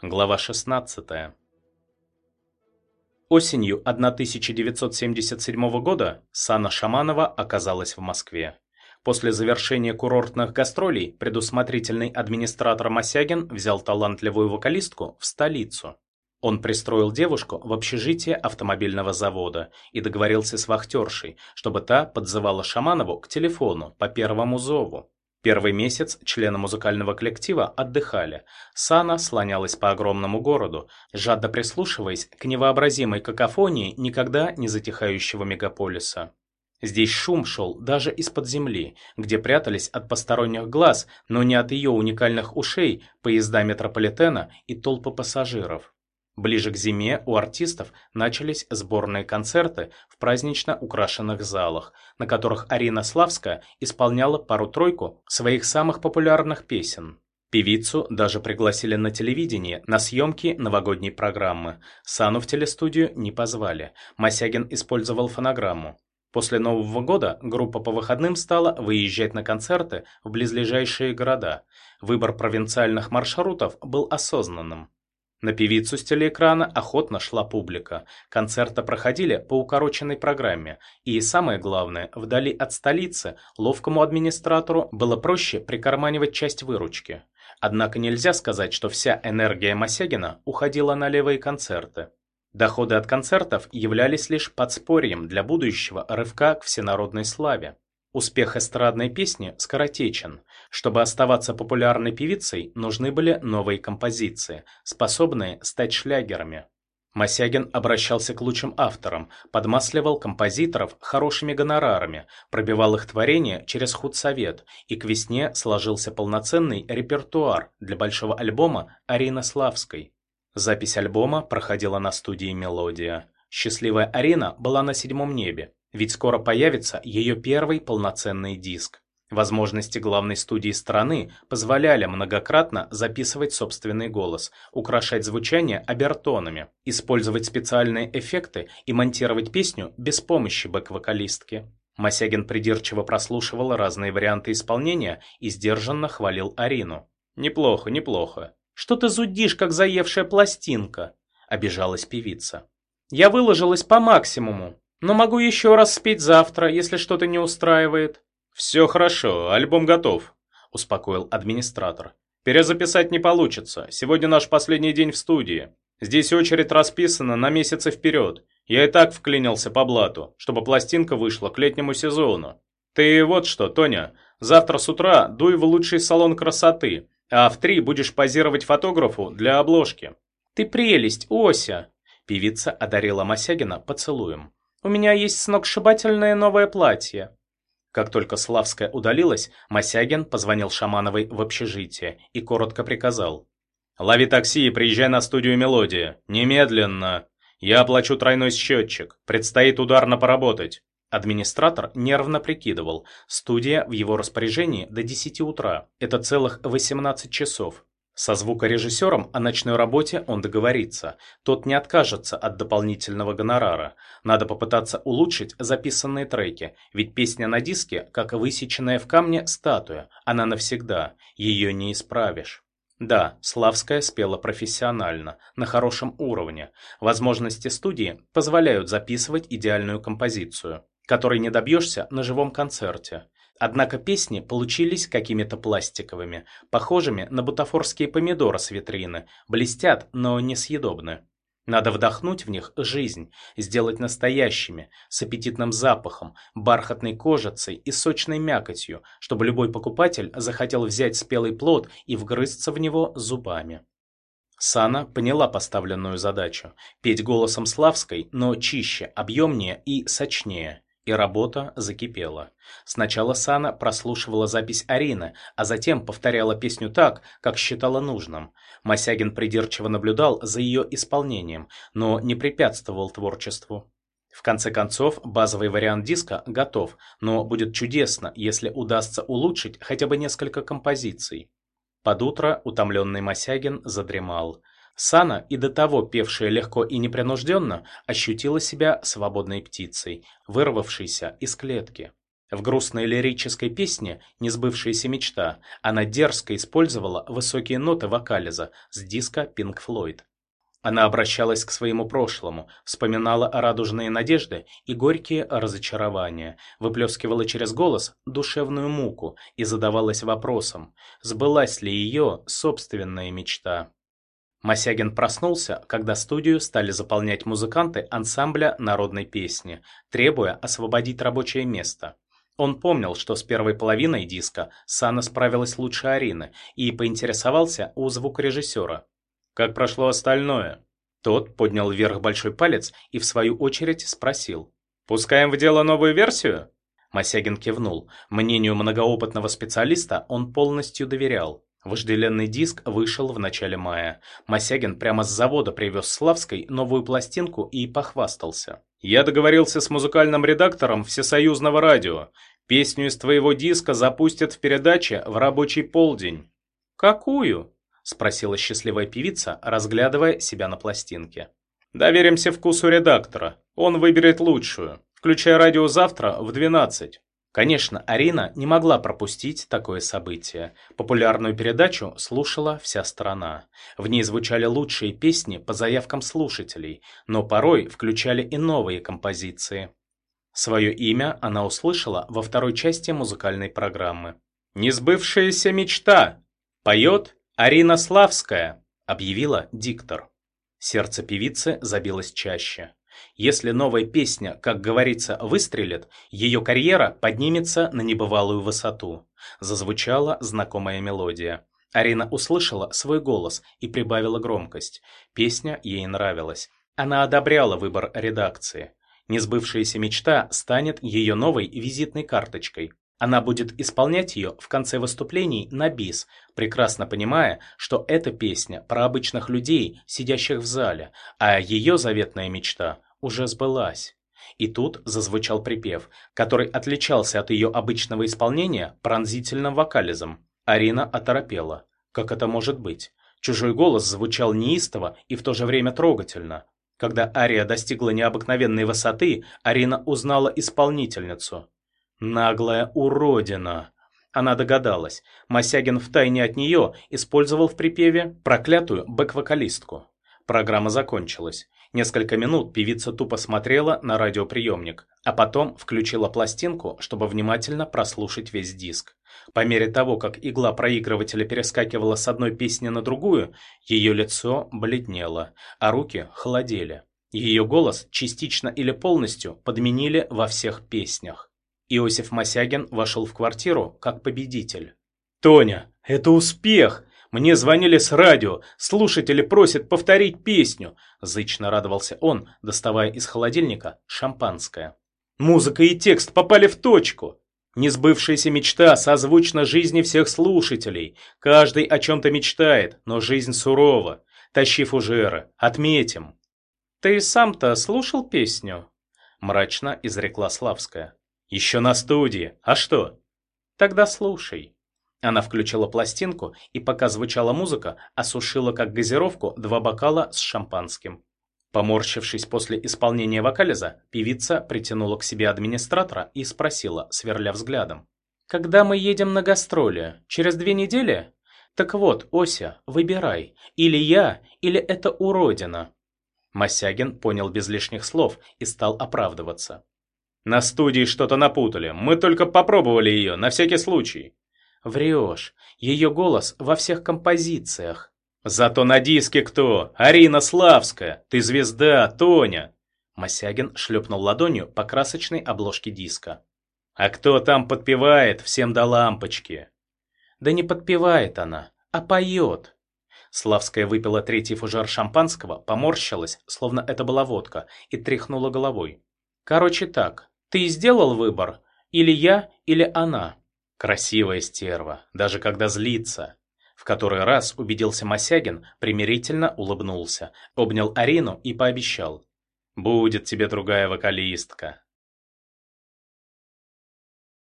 Глава 16. Осенью 1977 года Сана Шаманова оказалась в Москве. После завершения курортных гастролей предусмотрительный администратор Мосягин взял талантливую вокалистку в столицу. Он пристроил девушку в общежитие автомобильного завода и договорился с вахтершей, чтобы та подзывала Шаманову к телефону по первому зову. Первый месяц члены музыкального коллектива отдыхали. Сана слонялась по огромному городу, жадно прислушиваясь к невообразимой какофонии никогда не затихающего мегаполиса. Здесь шум шел даже из-под земли, где прятались от посторонних глаз, но не от ее уникальных ушей, поезда метрополитена и толпы пассажиров. Ближе к зиме у артистов начались сборные концерты в празднично украшенных залах, на которых Арина Славская исполняла пару-тройку своих самых популярных песен. Певицу даже пригласили на телевидение на съемки новогодней программы. Сану в телестудию не позвали. Мосягин использовал фонограмму. После Нового года группа по выходным стала выезжать на концерты в близлежащие города. Выбор провинциальных маршрутов был осознанным. На певицу с телеэкрана охотно шла публика. Концерты проходили по укороченной программе. И самое главное, вдали от столицы ловкому администратору было проще прикарманивать часть выручки. Однако нельзя сказать, что вся энергия Мосягина уходила на левые концерты. Доходы от концертов являлись лишь подспорьем для будущего рывка к всенародной славе. Успех эстрадной песни скоротечен. Чтобы оставаться популярной певицей, нужны были новые композиции, способные стать шлягерами. Мосягин обращался к лучшим авторам, подмасливал композиторов хорошими гонорарами, пробивал их творения через худсовет, и к весне сложился полноценный репертуар для большого альбома Арины Славской. Запись альбома проходила на студии «Мелодия». Счастливая Арина была на седьмом небе, ведь скоро появится ее первый полноценный диск. Возможности главной студии страны позволяли многократно записывать собственный голос, украшать звучание обертонами, использовать специальные эффекты и монтировать песню без помощи бэк-вокалистки. Мосягин придирчиво прослушивал разные варианты исполнения и сдержанно хвалил Арину. «Неплохо, неплохо. Что ты зудишь, как заевшая пластинка?» – обижалась певица. «Я выложилась по максимуму. Но могу еще раз спеть завтра, если что-то не устраивает. Все хорошо, альбом готов, успокоил администратор. Перезаписать не получится. Сегодня наш последний день в студии. Здесь очередь расписана на месяцы вперед. Я и так вклинился по блату, чтобы пластинка вышла к летнему сезону. Ты вот что, Тоня, завтра с утра дуй в лучший салон красоты, а в три будешь позировать фотографу для обложки. Ты прелесть, Ося! Певица одарила Мосягина поцелуем. У меня есть сногсшибательное новое платье. Как только Славская удалилась, Мосягин позвонил Шамановой в общежитие и коротко приказал. «Лови такси и приезжай на студию «Мелодия». Немедленно. Я оплачу тройной счетчик. Предстоит ударно поработать». Администратор нервно прикидывал. Студия в его распоряжении до 10 утра. Это целых 18 часов. Со звукорежиссером о ночной работе он договорится. Тот не откажется от дополнительного гонорара. Надо попытаться улучшить записанные треки, ведь песня на диске, как высеченная в камне статуя, она навсегда, ее не исправишь. Да, Славская спела профессионально, на хорошем уровне. Возможности студии позволяют записывать идеальную композицию, которой не добьешься на живом концерте. Однако песни получились какими-то пластиковыми, похожими на бутафорские помидоры с витрины, блестят, но несъедобны. Надо вдохнуть в них жизнь, сделать настоящими, с аппетитным запахом, бархатной кожицей и сочной мякотью, чтобы любой покупатель захотел взять спелый плод и вгрызться в него зубами. Сана поняла поставленную задачу – петь голосом Славской, но чище, объемнее и сочнее. И работа закипела. Сначала Сана прослушивала запись Арины, а затем повторяла песню так, как считала нужным. Мосягин придирчиво наблюдал за ее исполнением, но не препятствовал творчеству. В конце концов, базовый вариант диска готов, но будет чудесно, если удастся улучшить хотя бы несколько композиций. Под утро утомленный Мосягин задремал. Сана, и до того певшая легко и непринужденно, ощутила себя свободной птицей, вырвавшейся из клетки. В грустной лирической песне «Несбывшаяся мечта» она дерзко использовала высокие ноты вокализа с диска Pink Floyd. Она обращалась к своему прошлому, вспоминала радужные надежды и горькие разочарования, выплескивала через голос душевную муку и задавалась вопросом, сбылась ли ее собственная мечта. Мосягин проснулся, когда студию стали заполнять музыканты ансамбля народной песни, требуя освободить рабочее место. Он помнил, что с первой половиной диска Сана справилась лучше Арины и поинтересовался у звукорежиссера. «Как прошло остальное?» Тот поднял вверх большой палец и в свою очередь спросил. «Пускаем в дело новую версию?» Мосягин кивнул. Мнению многоопытного специалиста он полностью доверял. Вожделенный диск вышел в начале мая. Мосягин прямо с завода привез Славской новую пластинку и похвастался. «Я договорился с музыкальным редактором Всесоюзного радио. Песню из твоего диска запустят в передаче в рабочий полдень». «Какую?» – спросила счастливая певица, разглядывая себя на пластинке. «Доверимся вкусу редактора. Он выберет лучшую. Включай радио завтра в 12. Конечно, Арина не могла пропустить такое событие. Популярную передачу слушала вся страна. В ней звучали лучшие песни по заявкам слушателей, но порой включали и новые композиции. Свое имя она услышала во второй части музыкальной программы. «Несбывшаяся мечта! Поет Арина Славская!» – объявила диктор. Сердце певицы забилось чаще. Если новая песня, как говорится, выстрелит, ее карьера поднимется на небывалую высоту. Зазвучала знакомая мелодия. Арина услышала свой голос и прибавила громкость. Песня ей нравилась. Она одобряла выбор редакции. Несбывшаяся мечта станет ее новой визитной карточкой. Она будет исполнять ее в конце выступлений на бис, прекрасно понимая, что эта песня про обычных людей, сидящих в зале, а ее заветная мечта уже сбылась. И тут зазвучал припев, который отличался от ее обычного исполнения пронзительным вокализом. Арина оторопела. Как это может быть? Чужой голос звучал неистово и в то же время трогательно. Когда ария достигла необыкновенной высоты, Арина узнала исполнительницу. Наглая уродина. Она догадалась. Мосягин втайне от нее использовал в припеве проклятую бэк-вокалистку. Программа закончилась. Несколько минут певица тупо смотрела на радиоприемник, а потом включила пластинку, чтобы внимательно прослушать весь диск. По мере того, как игла проигрывателя перескакивала с одной песни на другую, ее лицо бледнело, а руки холодели. Ее голос частично или полностью подменили во всех песнях. Иосиф Мосягин вошел в квартиру как победитель. «Тоня, это успех! Мне звонили с радио, слушатели просят повторить песню. Зычно радовался он, доставая из холодильника шампанское. Музыка и текст попали в точку. Несбывшаяся мечта созвучна жизни всех слушателей. Каждый о чем-то мечтает, но жизнь сурова. Тащи фужеры, отметим. Ты сам-то слушал песню? Мрачно изрекла Славская. Еще на студии. А что? Тогда слушай. Она включила пластинку и, пока звучала музыка, осушила как газировку два бокала с шампанским. Поморщившись после исполнения вокализа, певица притянула к себе администратора и спросила, сверля взглядом. «Когда мы едем на гастроли? Через две недели? Так вот, Ося, выбирай. Или я, или это уродина». Мосягин понял без лишних слов и стал оправдываться. «На студии что-то напутали. Мы только попробовали ее, на всякий случай. Врешь. Ее голос во всех композициях. Зато на диске кто? Арина Славская. Ты звезда, Тоня. Мосягин шлепнул ладонью по красочной обложке диска. А кто там подпевает всем до лампочки? Да не подпевает она, а поет. Славская выпила третий фужер шампанского, поморщилась, словно это была водка, и тряхнула головой. Короче так, ты сделал выбор? Или я, или она? Красивая стерва, даже когда злится. В который раз убедился Мосягин, примирительно улыбнулся, обнял Арину и пообещал. «Будет тебе другая вокалистка,